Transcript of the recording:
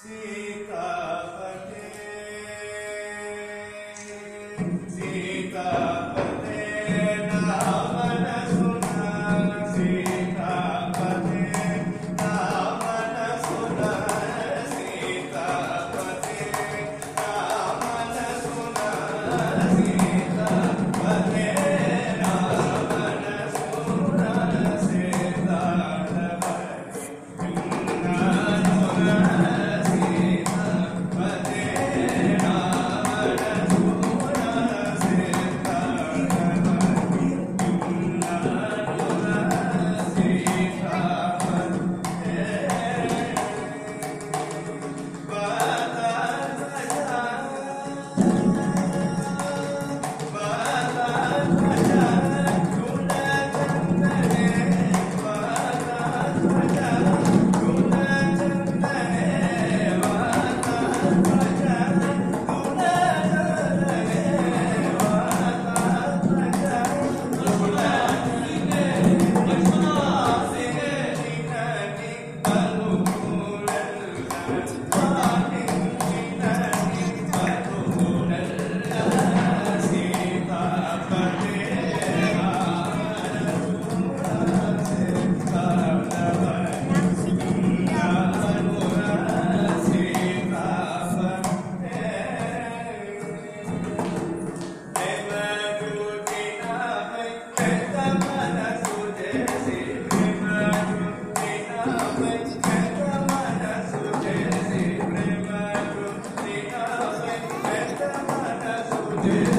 Sita Fateh Sita Amen.